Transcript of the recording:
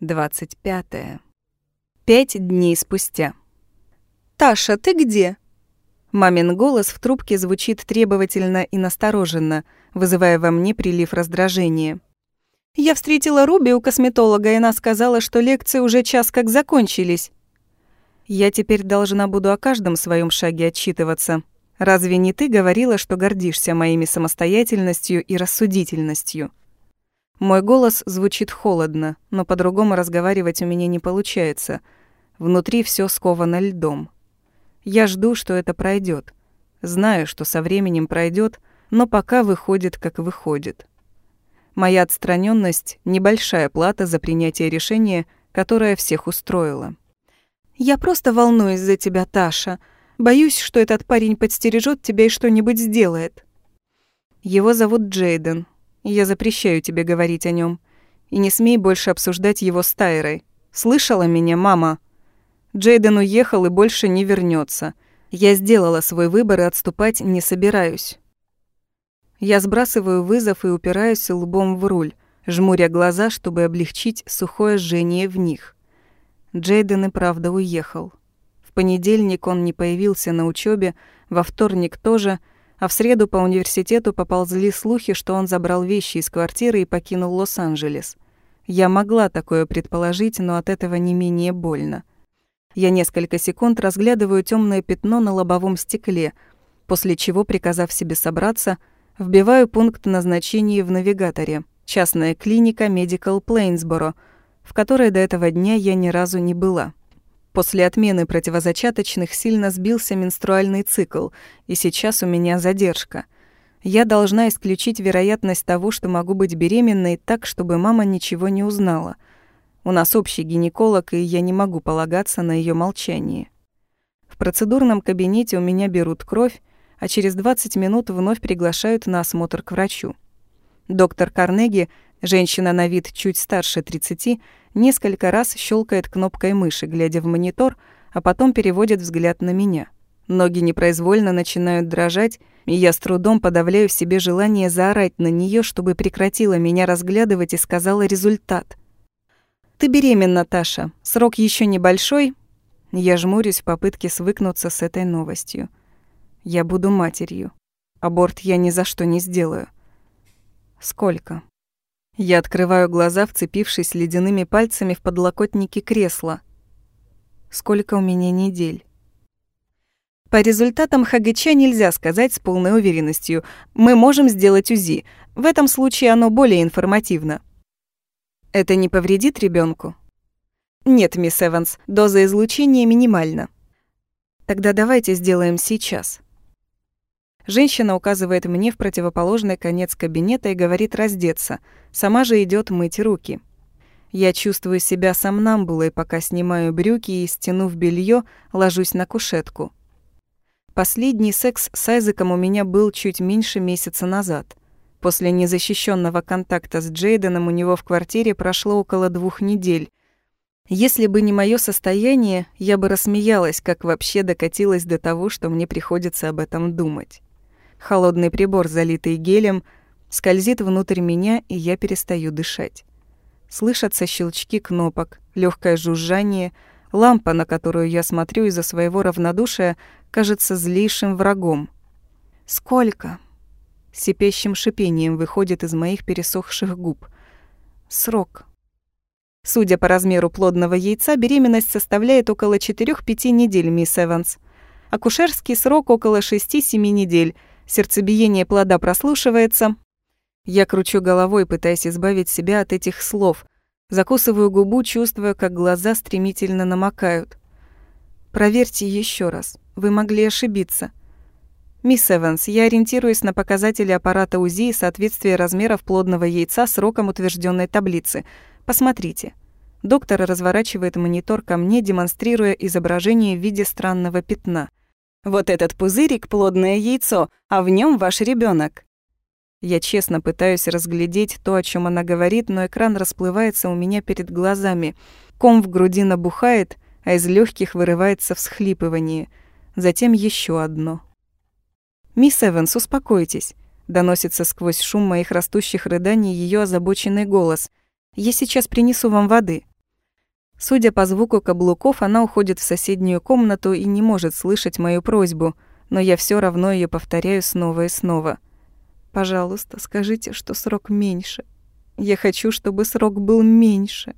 25. Пять дней спустя. «Таша, ты где?» Мамин голос в трубке звучит требовательно и настороженно, вызывая во мне прилив раздражения. «Я встретила Руби у косметолога, и она сказала, что лекции уже час как закончились». «Я теперь должна буду о каждом своем шаге отчитываться. Разве не ты говорила, что гордишься моими самостоятельностью и рассудительностью?» Мой голос звучит холодно, но по-другому разговаривать у меня не получается. Внутри все сковано льдом. Я жду, что это пройдет. Знаю, что со временем пройдет, но пока выходит, как выходит. Моя отстраненность небольшая плата за принятие решения, которое всех устроило. «Я просто волнуюсь за тебя, Таша. Боюсь, что этот парень подстережет тебя и что-нибудь сделает». Его зовут Джейден, я запрещаю тебе говорить о нем. И не смей больше обсуждать его с Тайрой. Слышала меня, мама? Джейден уехал и больше не вернется. Я сделала свой выбор и отступать не собираюсь. Я сбрасываю вызов и упираюсь лбом в руль, жмуря глаза, чтобы облегчить сухое жжение в них. Джейден и правда уехал. В понедельник он не появился на учебе, во вторник тоже — а в среду по университету поползли слухи, что он забрал вещи из квартиры и покинул Лос-Анджелес. Я могла такое предположить, но от этого не менее больно. Я несколько секунд разглядываю темное пятно на лобовом стекле, после чего, приказав себе собраться, вбиваю пункт назначения в навигаторе «Частная клиника Medical Плейнсборо», в которой до этого дня я ни разу не была. После отмены противозачаточных сильно сбился менструальный цикл, и сейчас у меня задержка. Я должна исключить вероятность того, что могу быть беременной так, чтобы мама ничего не узнала. У нас общий гинеколог, и я не могу полагаться на ее молчание. В процедурном кабинете у меня берут кровь, а через 20 минут вновь приглашают на осмотр к врачу. Доктор Карнеги, женщина на вид чуть старше 30, несколько раз щелкает кнопкой мыши, глядя в монитор, а потом переводит взгляд на меня. Ноги непроизвольно начинают дрожать, и я с трудом подавляю в себе желание заорать на нее, чтобы прекратила меня разглядывать и сказала результат. «Ты беременна, Таша. Срок еще небольшой». Я жмурюсь в попытке свыкнуться с этой новостью. Я буду матерью. Аборт я ни за что не сделаю. Сколько? Я открываю глаза, вцепившись ледяными пальцами в подлокотники кресла. Сколько у меня недель? По результатам ХГЧ нельзя сказать с полной уверенностью. Мы можем сделать УЗИ. В этом случае оно более информативно. Это не повредит ребенку? Нет, мисс Эванс, доза излучения минимальна. Тогда давайте сделаем сейчас. Женщина указывает мне в противоположный конец кабинета и говорит раздеться. Сама же идет мыть руки. Я чувствую себя сомнамбулой, пока снимаю брюки и, стянув белье, ложусь на кушетку. Последний секс с Айзеком у меня был чуть меньше месяца назад. После незащищенного контакта с Джейденом у него в квартире прошло около двух недель. Если бы не мое состояние, я бы рассмеялась, как вообще докатилась до того, что мне приходится об этом думать. Холодный прибор, залитый гелем, скользит внутрь меня, и я перестаю дышать. Слышатся щелчки кнопок, легкое жужжание, лампа, на которую я смотрю из-за своего равнодушия, кажется злейшим врагом. «Сколько?» Сипящим шипением выходит из моих пересохших губ. «Срок». Судя по размеру плодного яйца, беременность составляет около 4-5 недель, мисс Эванс. Акушерский срок около 6-7 недель — Сердцебиение плода прослушивается. Я кручу головой, пытаясь избавить себя от этих слов. Закусываю губу, чувствуя, как глаза стремительно намокают. Проверьте еще раз. Вы могли ошибиться. Мисс Эванс, я ориентируюсь на показатели аппарата УЗИ и соответствие размеров плодного яйца сроком утвержденной таблицы. Посмотрите. Доктор разворачивает монитор ко мне, демонстрируя изображение в виде странного пятна. Вот этот пузырик — плодное яйцо, а в нем ваш ребенок. Я честно пытаюсь разглядеть то, о чем она говорит, но экран расплывается у меня перед глазами. Ком в груди набухает, а из легких вырывается всхлипывание. Затем еще одно. «Мисс Эванс, успокойтесь», — доносится сквозь шум моих растущих рыданий ее озабоченный голос. «Я сейчас принесу вам воды». Судя по звуку каблуков, она уходит в соседнюю комнату и не может слышать мою просьбу, но я все равно ее повторяю снова и снова. «Пожалуйста, скажите, что срок меньше. Я хочу, чтобы срок был меньше».